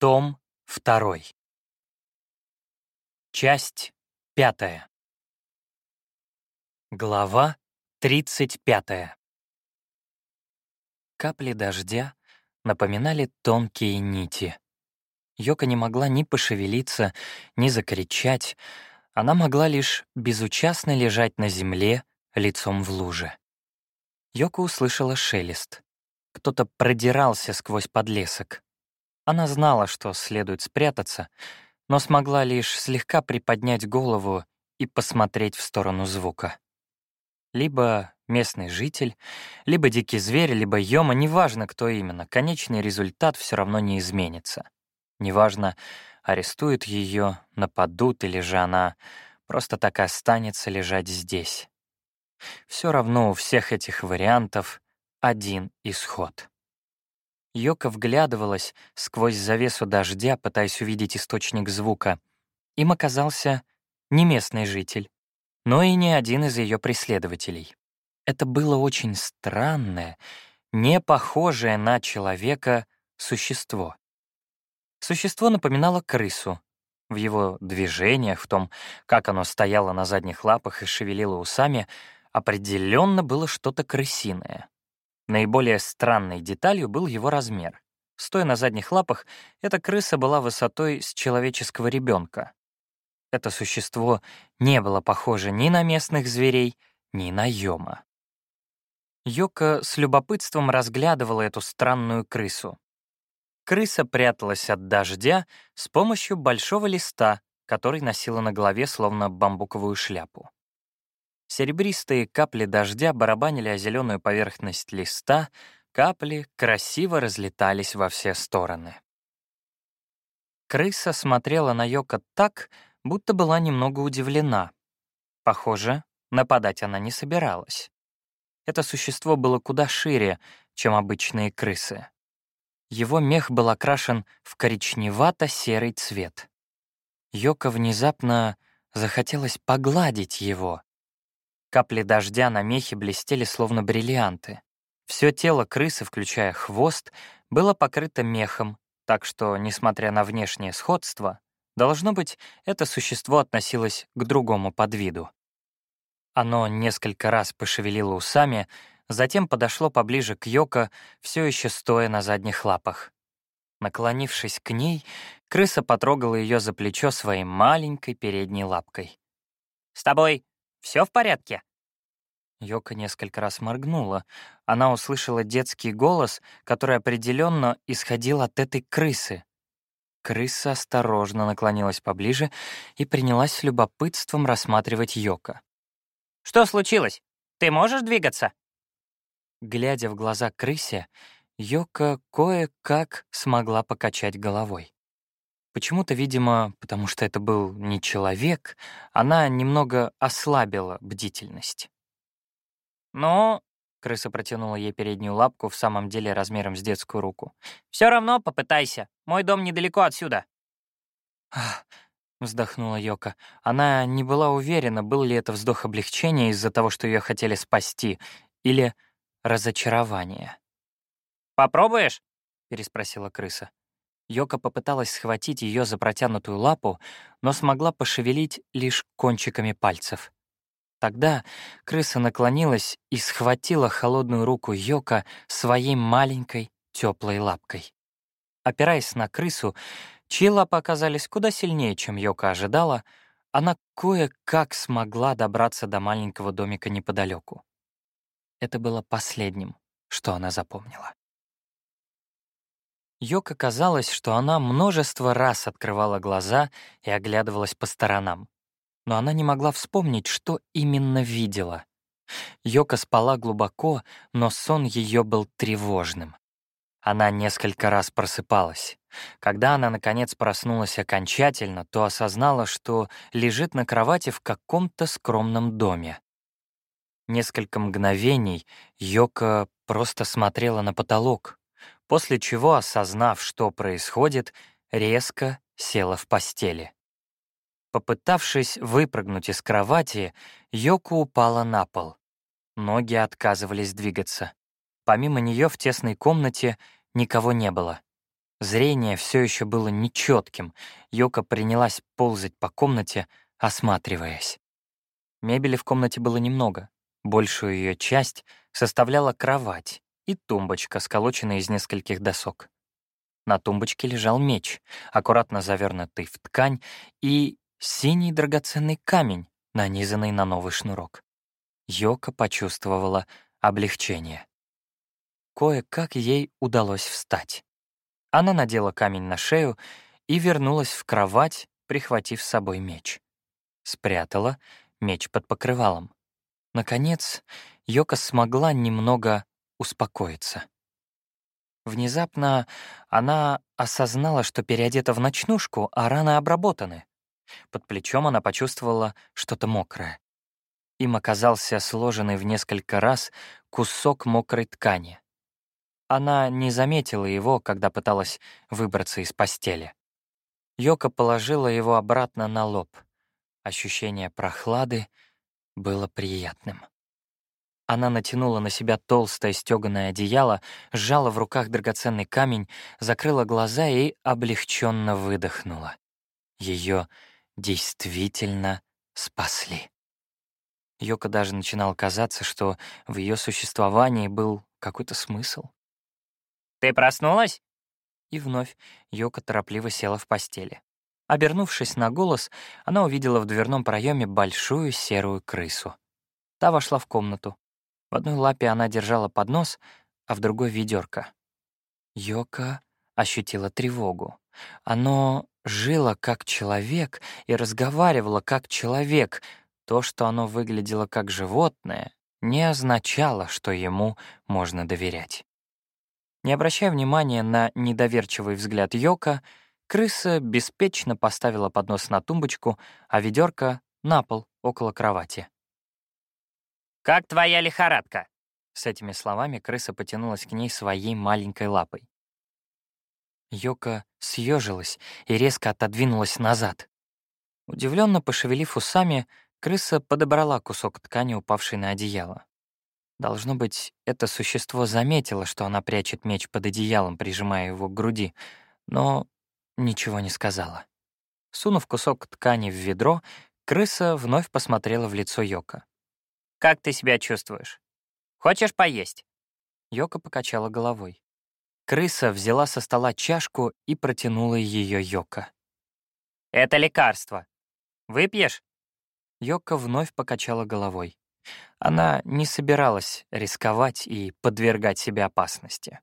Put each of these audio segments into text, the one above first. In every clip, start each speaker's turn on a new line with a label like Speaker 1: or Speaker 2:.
Speaker 1: Том 2. Часть 5. Глава 35. Капли дождя напоминали тонкие нити. Йока не могла ни пошевелиться, ни закричать. Она могла лишь безучастно лежать на земле, лицом в луже. Йока услышала шелест. Кто-то продирался сквозь подлесок. Она знала, что следует спрятаться, но смогла лишь слегка приподнять голову и посмотреть в сторону звука. Либо местный житель, либо дикий зверь, либо Йома, неважно, кто именно, конечный результат все равно не изменится. Неважно, арестуют ее, нападут, или же она просто так и останется лежать здесь. Все равно у всех этих вариантов один исход. Йока вглядывалась сквозь завесу дождя, пытаясь увидеть источник звука. Им оказался не местный житель, но и не один из ее преследователей. Это было очень странное, не похожее на человека существо. Существо напоминало крысу. В его движениях, в том, как оно стояло на задних лапах и шевелило усами, определенно было что-то крысиное. Наиболее странной деталью был его размер. Стоя на задних лапах, эта крыса была высотой с человеческого ребенка. Это существо не было похоже ни на местных зверей, ни на Йома. Йока с любопытством разглядывала эту странную крысу. Крыса пряталась от дождя с помощью большого листа, который носила на голове словно бамбуковую шляпу. Серебристые капли дождя барабанили о зеленую поверхность листа, капли красиво разлетались во все стороны. Крыса смотрела на Йока так, будто была немного удивлена. Похоже, нападать она не собиралась. Это существо было куда шире, чем обычные крысы. Его мех был окрашен в коричневато-серый цвет. Йока внезапно захотелось погладить его, Капли дождя на мехе блестели словно бриллианты. Все тело крысы, включая хвост, было покрыто мехом, так что, несмотря на внешнее сходство, должно быть, это существо относилось к другому подвиду. Оно несколько раз пошевелило усами, затем подошло поближе к Йоко, все еще стоя на задних лапах. Наклонившись к ней, крыса потрогала ее за плечо своей маленькой передней лапкой. «С тобой все в порядке?» Йока несколько раз моргнула. Она услышала детский голос, который определенно исходил от этой крысы. Крыса осторожно наклонилась поближе и принялась с любопытством рассматривать Йока. «Что случилось? Ты можешь двигаться?» Глядя в глаза крысе, Йока кое-как смогла покачать головой. Почему-то, видимо, потому что это был не человек, она немного ослабила бдительность. «Ну...» — крыса протянула ей переднюю лапку, в самом деле размером с детскую руку. «Все равно попытайся. Мой дом недалеко отсюда». «Ах...» — вздохнула Йока. Она не была уверена, был ли это вздох облегчения из-за того, что ее хотели спасти, или разочарование. «Попробуешь?» — переспросила крыса. Йока попыталась схватить ее за протянутую лапу, но смогла пошевелить лишь кончиками пальцев. Тогда крыса наклонилась и схватила холодную руку Йока своей маленькой теплой лапкой. Опираясь на крысу, чьи лапы оказались куда сильнее, чем Йока ожидала, она кое-как смогла добраться до маленького домика неподалеку. Это было последним, что она запомнила. Йока казалось, что она множество раз открывала глаза и оглядывалась по сторонам. Но она не могла вспомнить, что именно видела. Йока спала глубоко, но сон ее был тревожным. Она несколько раз просыпалась. Когда она, наконец, проснулась окончательно, то осознала, что лежит на кровати в каком-то скромном доме. Несколько мгновений Йока просто смотрела на потолок, после чего, осознав, что происходит, резко села в постели. Попытавшись выпрыгнуть из кровати, Йоко упала на пол. Ноги отказывались двигаться. Помимо нее в тесной комнате никого не было. Зрение все еще было нечетким. Йока принялась ползать по комнате, осматриваясь. Мебели в комнате было немного. Большую ее часть составляла кровать и тумбочка, сколоченная из нескольких досок. На тумбочке лежал меч, аккуратно завернутый в ткань, и синий драгоценный камень, нанизанный на новый шнурок. Йока почувствовала облегчение. Кое-как ей удалось встать. Она надела камень на шею и вернулась в кровать, прихватив с собой меч. Спрятала меч под покрывалом. Наконец, Йока смогла немного успокоиться. Внезапно она осознала, что переодета в ночнушку, а раны обработаны. Под плечом она почувствовала что-то мокрое. Им оказался сложенный в несколько раз кусок мокрой ткани. Она не заметила его, когда пыталась выбраться из постели. Йока положила его обратно на лоб. Ощущение прохлады было приятным. Она натянула на себя толстое стёганое одеяло, сжала в руках драгоценный камень, закрыла глаза и облегченно выдохнула. Ее действительно спасли. Йока даже начинал казаться, что в ее существовании был какой-то смысл.
Speaker 2: «Ты проснулась?»
Speaker 1: И вновь Йока торопливо села в постели. Обернувшись на голос, она увидела в дверном проеме большую серую крысу. Та вошла в комнату. В одной лапе она держала поднос, а в другой — ведерко. Йока ощутила тревогу. Оно жило как человек и разговаривало как человек. То, что оно выглядело как животное, не означало, что ему можно доверять. Не обращая внимания на недоверчивый взгляд Йока, крыса беспечно поставила поднос на тумбочку, а ведерко — на пол около кровати.
Speaker 2: «Как твоя лихорадка?»
Speaker 1: С этими словами крыса потянулась к ней своей маленькой лапой. Йока съежилась и резко отодвинулась назад. Удивленно пошевелив усами, крыса подобрала кусок ткани, упавший на одеяло. Должно быть, это существо заметило, что она прячет меч под одеялом, прижимая его к груди, но ничего не сказала. Сунув кусок ткани в ведро, крыса вновь посмотрела в лицо Йока.
Speaker 2: Как ты себя чувствуешь? Хочешь поесть?»
Speaker 1: Йока покачала головой. Крыса взяла со стола чашку и протянула ее Йока.
Speaker 2: «Это лекарство. Выпьешь?»
Speaker 1: Йока вновь покачала головой. Она не собиралась рисковать и подвергать себя опасности.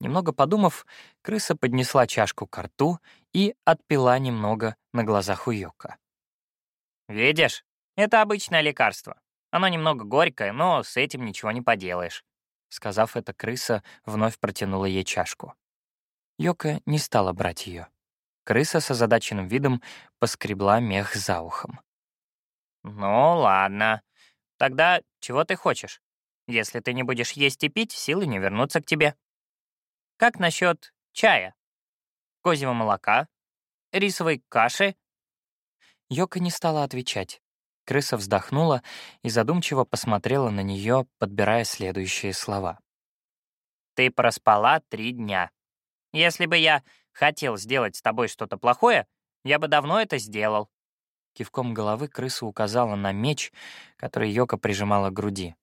Speaker 1: Немного подумав, крыса поднесла чашку к рту и отпила немного на глазах у Йока.
Speaker 2: «Видишь, это обычное лекарство. Оно немного горькое, но с этим ничего не поделаешь».
Speaker 1: Сказав это, крыса вновь протянула ей чашку. Йока не стала брать ее. Крыса с озадаченным видом поскребла мех за ухом.
Speaker 2: «Ну, ладно. Тогда чего ты хочешь? Если ты не будешь есть и пить, силы не вернутся к тебе. Как насчет чая? Козьего молока? Рисовой каши?»
Speaker 1: Йока не стала отвечать. Крыса вздохнула и задумчиво посмотрела на нее, подбирая следующие слова.
Speaker 2: «Ты проспала три дня. Если бы я хотел сделать с тобой что-то плохое, я бы давно это сделал».
Speaker 1: Кивком головы крыса указала на меч, который Йока прижимала к груди.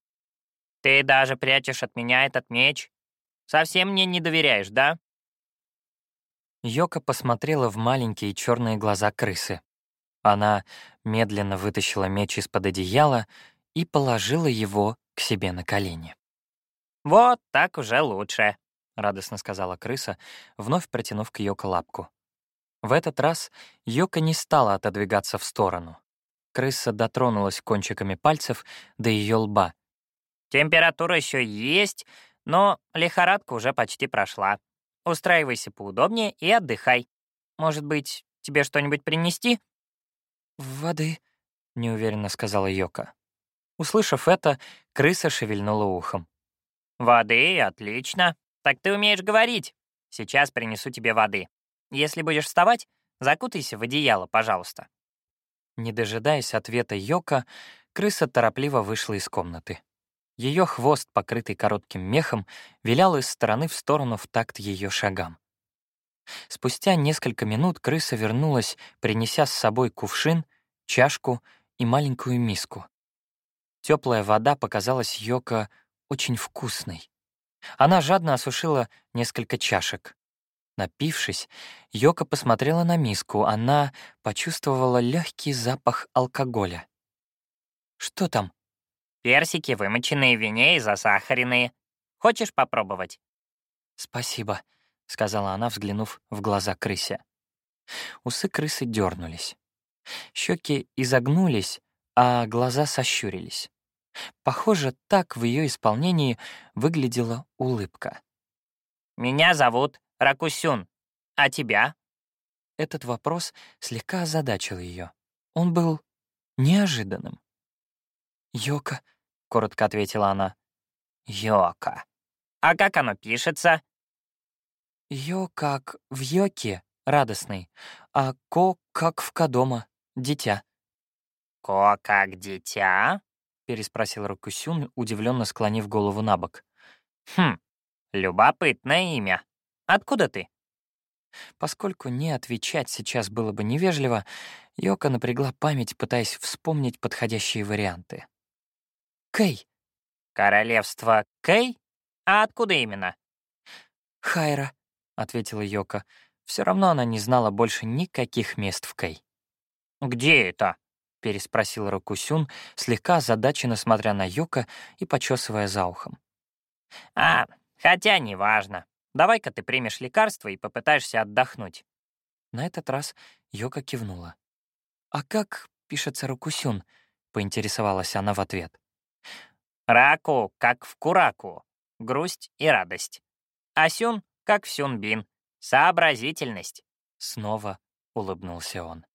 Speaker 2: «Ты даже прячешь от меня этот меч? Совсем мне не доверяешь, да?»
Speaker 1: Йока посмотрела в маленькие черные глаза крысы. Она медленно вытащила меч из-под одеяла и положила его к себе на колени.
Speaker 2: «Вот так уже лучше», —
Speaker 1: радостно сказала крыса, вновь протянув к Йоко лапку. В этот раз Йока не стала отодвигаться в сторону. Крыса дотронулась кончиками пальцев до ее лба.
Speaker 2: «Температура еще есть, но лихорадка уже почти прошла. Устраивайся поудобнее и отдыхай. Может быть, тебе что-нибудь принести?»
Speaker 1: «Воды», — неуверенно сказала Йока. Услышав это, крыса шевельнула ухом.
Speaker 2: «Воды, отлично. Так ты умеешь говорить. Сейчас принесу тебе воды. Если будешь вставать, закутайся в одеяло, пожалуйста».
Speaker 1: Не дожидаясь ответа Йока, крыса торопливо вышла из комнаты. Ее хвост, покрытый коротким мехом, вилял из стороны в сторону в такт ее шагам. Спустя несколько минут крыса вернулась, принеся с собой кувшин, чашку и маленькую миску. Теплая вода показалась Йоко очень вкусной. Она жадно осушила несколько чашек. Напившись, Йока посмотрела на миску. Она почувствовала легкий запах алкоголя. «Что там?»
Speaker 2: «Персики, вымоченные в вине и засахаренные. Хочешь попробовать?»
Speaker 1: «Спасибо», — сказала она, взглянув в глаза крысе. Усы крысы дернулись. Щеки изогнулись, а глаза сощурились. Похоже, так в ее исполнении выглядела улыбка.
Speaker 2: «Меня зовут Ракусюн. А тебя?»
Speaker 1: Этот вопрос слегка озадачил ее. Он был неожиданным. «Йока», — коротко ответила она.
Speaker 2: «Йока. А как оно пишется?»
Speaker 1: «Йо как в йоке, радостный, а ко как в кадома, дитя».
Speaker 2: «Ко как дитя?»
Speaker 1: — переспросил Рокусюн, удивленно склонив голову на бок.
Speaker 2: «Хм, любопытное имя. Откуда ты?»
Speaker 1: Поскольку не отвечать сейчас было бы невежливо, Йока напрягла память, пытаясь вспомнить подходящие варианты. «Кэй».
Speaker 2: «Королевство Кэй? А откуда именно?»
Speaker 1: «Хайра», — ответила Йока. Все равно она не знала больше никаких мест в Кэй.
Speaker 2: «Где это?»
Speaker 1: — переспросил Рокусюн, слегка озадаченно смотря на Йока и почесывая за ухом.
Speaker 2: «А, хотя неважно. Давай-ка ты примешь лекарство и попытаешься отдохнуть».
Speaker 1: На этот раз Йока кивнула. «А как пишется Рокусюн?» — поинтересовалась она в ответ.
Speaker 2: «Раку, как в кураку. Грусть и радость. А сюн, как сюнбин. Сообразительность».
Speaker 1: Снова улыбнулся он.